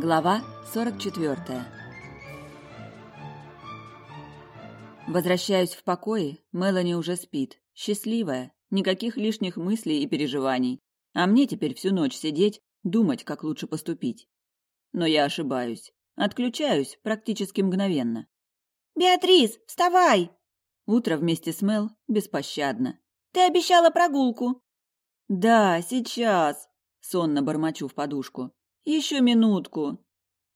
Глава 44 Возвращаюсь в покое, Мелани уже спит, счастливая, никаких лишних мыслей и переживаний. А мне теперь всю ночь сидеть, думать, как лучше поступить. Но я ошибаюсь. Отключаюсь практически мгновенно. «Беатрис, вставай!» Утро вместе с Мел беспощадно. «Ты обещала прогулку!» «Да, сейчас!» — сонно бормочу в подушку. Еще минутку.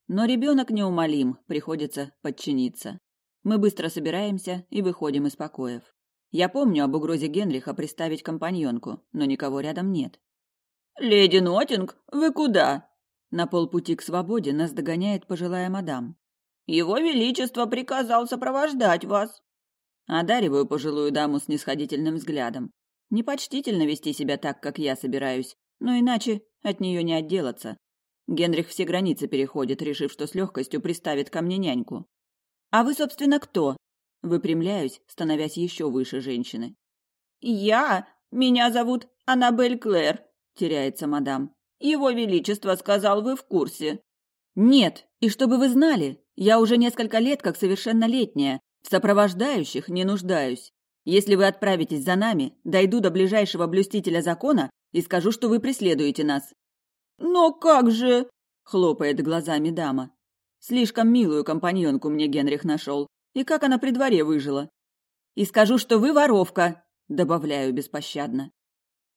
Но ребенок неумолим, приходится подчиниться. Мы быстро собираемся и выходим из покоев. Я помню об угрозе Генриха приставить компаньонку, но никого рядом нет. «Леди Нотинг, вы куда?» На полпути к свободе нас догоняет пожилая мадам. «Его Величество приказал сопровождать вас». Одариваю пожилую даму с нисходительным взглядом. Непочтительно вести себя так, как я собираюсь, но иначе от нее не отделаться. Генрих все границы переходит, решив, что с легкостью приставит ко мне няньку. «А вы, собственно, кто?» Выпрямляюсь, становясь еще выше женщины. «Я? Меня зовут Аннабель Клэр», — теряется мадам. «Его Величество сказал, вы в курсе». «Нет, и чтобы вы знали, я уже несколько лет как совершеннолетняя, в сопровождающих не нуждаюсь. Если вы отправитесь за нами, дойду до ближайшего блюстителя закона и скажу, что вы преследуете нас. «Но как же...» — хлопает глазами дама. «Слишком милую компаньонку мне Генрих нашел. И как она при дворе выжила?» «И скажу, что вы воровка!» — добавляю беспощадно.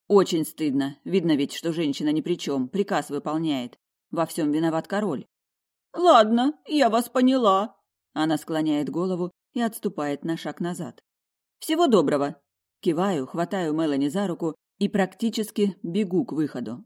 Очень стыдно. Видно ведь, что женщина ни при чем, приказ выполняет. Во всем виноват король. «Ладно, я вас поняла». Она склоняет голову и отступает на шаг назад. «Всего доброго!» Киваю, хватаю Мелани за руку и практически бегу к выходу.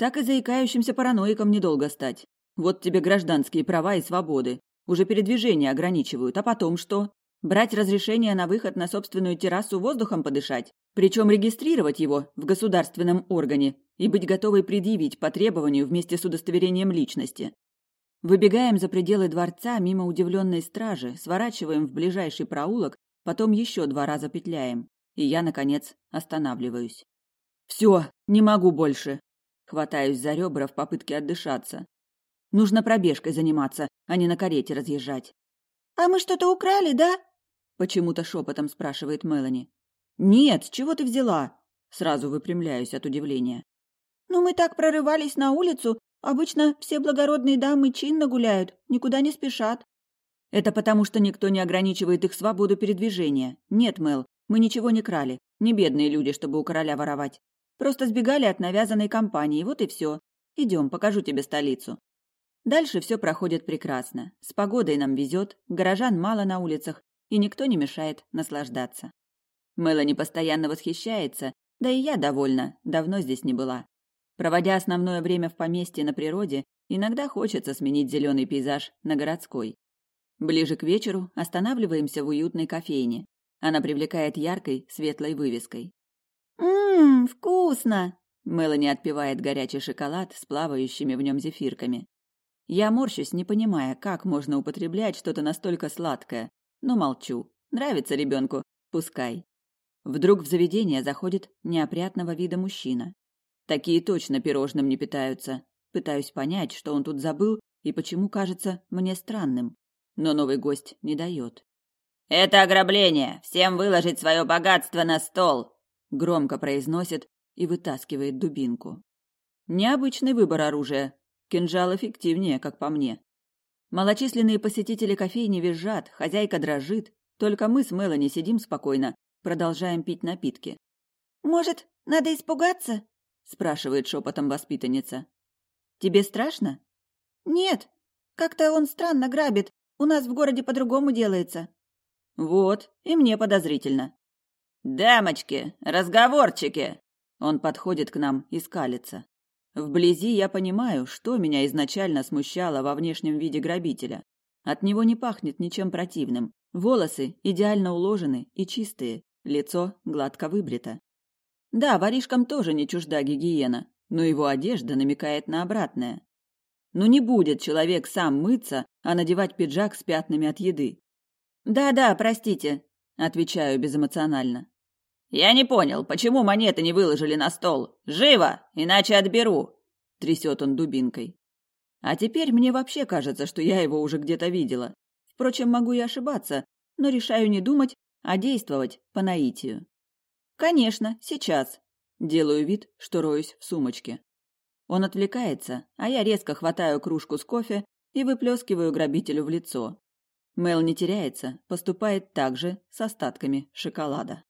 Так и заикающимся параноиком недолго стать. Вот тебе гражданские права и свободы. Уже передвижение ограничивают, а потом что? Брать разрешение на выход на собственную террасу воздухом подышать? Причем регистрировать его в государственном органе и быть готовой предъявить по требованию вместе с удостоверением личности. Выбегаем за пределы дворца мимо удивленной стражи, сворачиваем в ближайший проулок, потом еще два раза петляем. И я, наконец, останавливаюсь. Все, не могу больше. Хватаюсь за ребра в попытке отдышаться. Нужно пробежкой заниматься, а не на карете разъезжать. «А мы что-то украли, да?» Почему-то шепотом спрашивает Мелани. «Нет, с чего ты взяла?» Сразу выпрямляюсь от удивления. «Ну мы так прорывались на улицу. Обычно все благородные дамы чинно гуляют, никуда не спешат». «Это потому, что никто не ограничивает их свободу передвижения. Нет, Мел, мы ничего не крали. Не бедные люди, чтобы у короля воровать. Просто сбегали от навязанной компании, вот и все. Идем, покажу тебе столицу. Дальше все проходит прекрасно. С погодой нам везет, горожан мало на улицах, и никто не мешает наслаждаться. Мелани постоянно восхищается, да и я довольна, давно здесь не была. Проводя основное время в поместье на природе, иногда хочется сменить зеленый пейзаж на городской. Ближе к вечеру останавливаемся в уютной кофейне. Она привлекает яркой, светлой вывеской. «Ммм, вкусно!» Мелани отпивает горячий шоколад с плавающими в нем зефирками. Я морщусь, не понимая, как можно употреблять что-то настолько сладкое, но молчу. Нравится ребенку, пускай. Вдруг в заведение заходит неопрятного вида мужчина. Такие точно пирожным не питаются. Пытаюсь понять, что он тут забыл и почему кажется мне странным. Но новый гость не дает. «Это ограбление! Всем выложить свое богатство на стол!» Громко произносит и вытаскивает дубинку. Необычный выбор оружия. Кинжал эффективнее, как по мне. Малочисленные посетители кофейни визжат, хозяйка дрожит, только мы с Мелани сидим спокойно, продолжаем пить напитки. «Может, надо испугаться?» – спрашивает шепотом воспитанница. «Тебе страшно?» «Нет, как-то он странно грабит. У нас в городе по-другому делается». «Вот, и мне подозрительно. «Дамочки, разговорчики!» Он подходит к нам и скалится. Вблизи я понимаю, что меня изначально смущало во внешнем виде грабителя. От него не пахнет ничем противным. Волосы идеально уложены и чистые, лицо гладко выбрито. Да, воришкам тоже не чужда гигиена, но его одежда намекает на обратное. Ну не будет человек сам мыться, а надевать пиджак с пятнами от еды. «Да-да, простите», — отвечаю безэмоционально. «Я не понял, почему монеты не выложили на стол? Живо, иначе отберу!» Трясет он дубинкой. А теперь мне вообще кажется, что я его уже где-то видела. Впрочем, могу и ошибаться, но решаю не думать, а действовать по наитию. Конечно, сейчас. Делаю вид, что роюсь в сумочке. Он отвлекается, а я резко хватаю кружку с кофе и выплескиваю грабителю в лицо. Мел не теряется, поступает так же с остатками шоколада.